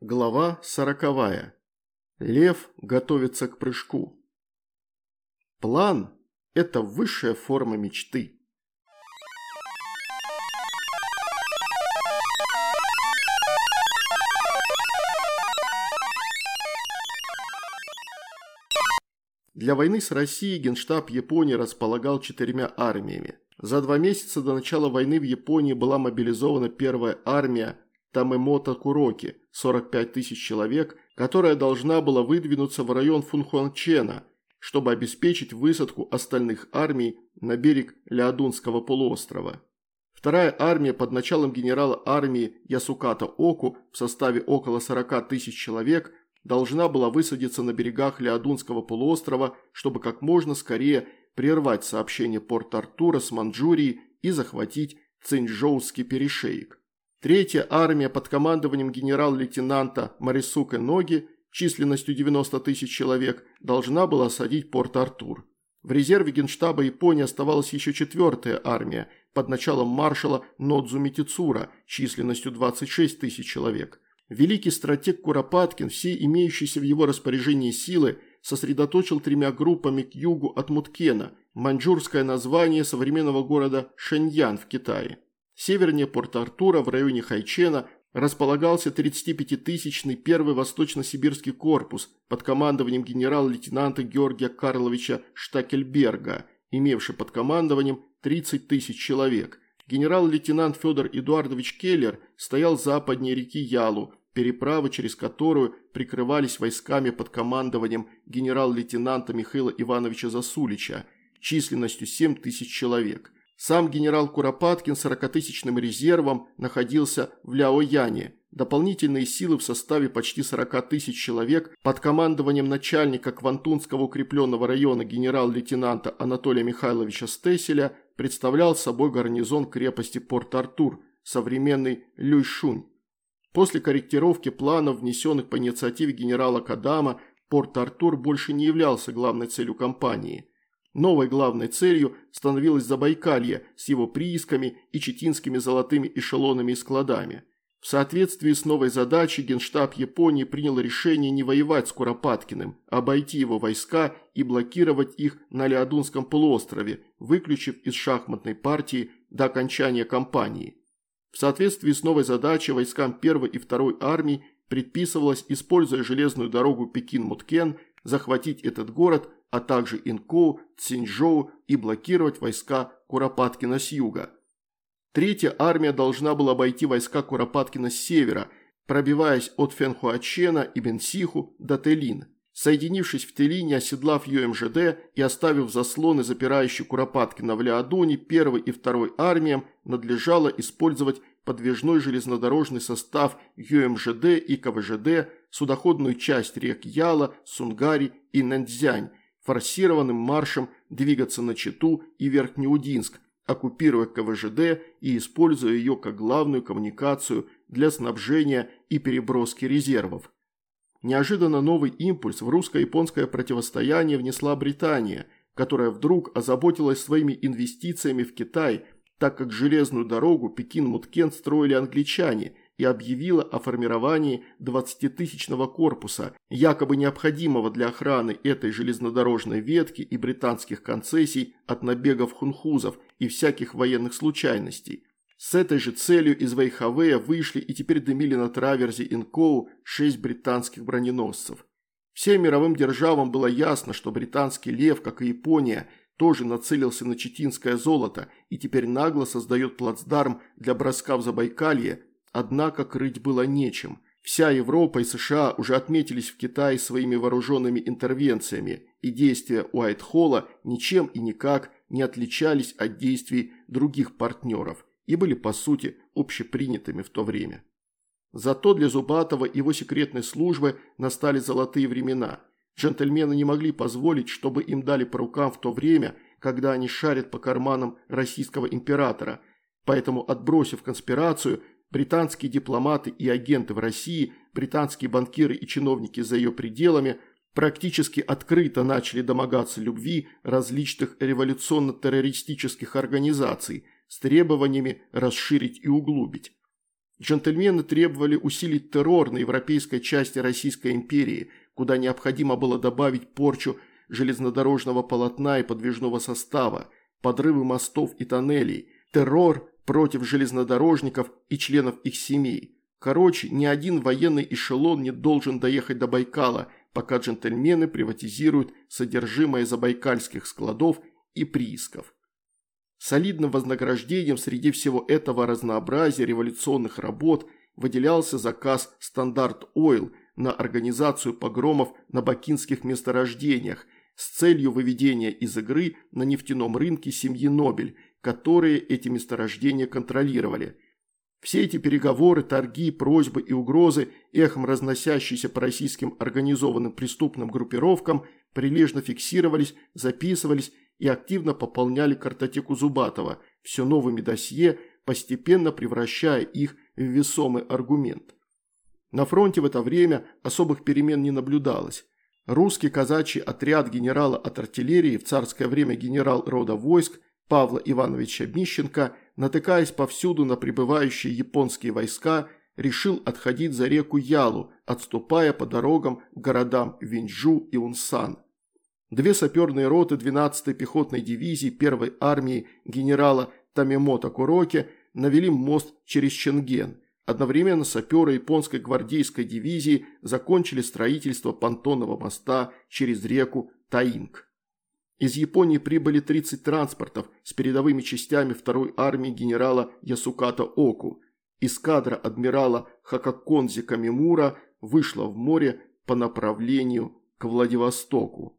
Глава сороковая. Лев готовится к прыжку. План – это высшая форма мечты. Для войны с Россией Генштаб Японии располагал четырьмя армиями. За два месяца до начала войны в Японии была мобилизована первая армия Тамемото Куроки, 45 тысяч человек, которая должна была выдвинуться в район Фунхуанчена, чтобы обеспечить высадку остальных армий на берег Леодунского полуострова. Вторая армия под началом генерала армии Ясуката Оку в составе около 40 тысяч человек должна была высадиться на берегах Леодунского полуострова, чтобы как можно скорее прервать сообщение Порт-Артура с Манчжурией и захватить Цинчжоуский перешеек. Третья армия под командованием генерал-лейтенанта Марисука Ноги численностью 90 тысяч человек должна была осадить Порт-Артур. В резерве генштаба Японии оставалась еще четвертая армия под началом маршала Нодзуми Тицура численностью 26 тысяч человек. Великий стратег Куропаткин все имеющиеся в его распоряжении силы сосредоточил тремя группами к югу от Муткена, маньчжурское название современного города Шэньян в Китае. Севернее Порт-Артура в районе Хайчена располагался 35-тысячный первый восточно-сибирский корпус под командованием генерал-лейтенанта Георгия Карловича Штакельберга, имевший под командованием 30 тысяч человек. Генерал-лейтенант Федор Эдуардович Келлер стоял западнее реки Ялу, переправы через которую прикрывались войсками под командованием генерал-лейтенанта Михаила Ивановича Засулича численностью 7 тысяч человек – сам генерал Куропаткин с 40-тысячным резервом находился в Ляояне. Дополнительные силы в составе почти 40 тысяч человек под командованием начальника Квантунского укрепленного района генерал-лейтенанта Анатолия Михайловича Стеселя представлял собой гарнизон крепости Порт-Артур, современный Люйшунь. После корректировки планов, внесенных по инициативе генерала Кадама, Порт-Артур больше не являлся главной целью кампании. Новой главной целью становилось Забайкалье с его приисками и читинскими золотыми эшелонами и складами. В соответствии с новой задачей Генштаб Японии принял решение не воевать с Куропаткиным, а обойти его войска и блокировать их на Леодунском полуострове, выключив из шахматной партии до окончания кампании. В соответствии с новой задачей войскам 1 и 2 армий предписывалось, используя железную дорогу Пекин-Муткен, захватить этот город – а также Инкоу, Цинчжоу и блокировать войска Куропаткина с юга. Третья армия должна была обойти войска Куропаткина с севера, пробиваясь от Фенхуачена и Бенсиху до Телин. Соединившись в Телине, оседлав ЮМЖД и оставив заслоны, запирающие Куропаткина в Леодоне, первой и второй армиям надлежало использовать подвижной железнодорожный состав ЮМЖД и КВЖД, судоходную часть рек Яла, Сунгари и Нэнцзянь, форсированным маршем двигаться на Читу и Верхнеудинск, оккупируя КВЖД и используя ее как главную коммуникацию для снабжения и переброски резервов. Неожиданно новый импульс в русско-японское противостояние внесла Британия, которая вдруг озаботилась своими инвестициями в Китай, так как железную дорогу Пекин-Муткент строили англичане – и объявила о формировании 20-тысячного корпуса, якобы необходимого для охраны этой железнодорожной ветки и британских концессий от набегов хунхузов и всяких военных случайностей. С этой же целью из Вейхавея вышли и теперь дымили на траверзе Инкоу шесть британских броненосцев. Всем мировым державам было ясно, что британский лев, как и Япония, тоже нацелился на читинское золото и теперь нагло создает плацдарм для броска в Забайкалье Однако крыть было нечем. Вся Европа и США уже отметились в Китае своими вооруженными интервенциями, и действия Уайтхолла ничем и никак не отличались от действий других партнеров и были, по сути, общепринятыми в то время. Зато для Зубатова и его секретной службы настали золотые времена. Джентльмены не могли позволить, чтобы им дали по рукам в то время, когда они шарят по карманам российского императора, поэтому, отбросив конспирацию, британские дипломаты и агенты в России, британские банкиры и чиновники за ее пределами практически открыто начали домогаться любви различных революционно-террористических организаций с требованиями расширить и углубить. Джентльмены требовали усилить террор на европейской части Российской империи, куда необходимо было добавить порчу железнодорожного полотна и подвижного состава, подрывы мостов и тоннелей, террор против железнодорожников и членов их семей. Короче, ни один военный эшелон не должен доехать до Байкала, пока джентльмены приватизируют содержимое забайкальских складов и приисков. Солидным вознаграждением среди всего этого разнообразия революционных работ выделялся заказ «Стандарт Ойл» на организацию погромов на бакинских месторождениях с целью выведения из игры на нефтяном рынке семьи Нобель, которые эти месторождения контролировали. Все эти переговоры, торги, просьбы и угрозы, эхом разносящиеся по российским организованным преступным группировкам, прилежно фиксировались, записывались и активно пополняли картотеку Зубатова, все новыми досье, постепенно превращая их в весомый аргумент. На фронте в это время особых перемен не наблюдалось. Русский казачий отряд генерала от артиллерии, в царское время генерал рода войск Павла Ивановича Мищенко, натыкаясь повсюду на прибывающие японские войска, решил отходить за реку Ялу, отступая по дорогам к городам Винджу и Унсан. Две саперные роты 12-й пехотной дивизии 1-й армии генерала Тамимото Куроки навели мост через Ченген. Одновременно саперы японской гвардейской дивизии закончили строительство понтонного моста через реку Таинг. Из Японии прибыли 30 транспортов с передовыми частями 2-й армии генерала Ясуката Оку. Эскадра адмирала Хакаконзи Камимура вышла в море по направлению к Владивостоку.